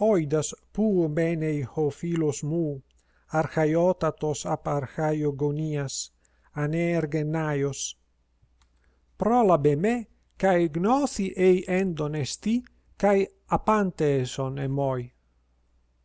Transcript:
oidas pu menei ho philos mu archaiotatos ap archaio gonias anergenaios prolabe me kai gnosi ei endon esti kai apanteson emoi.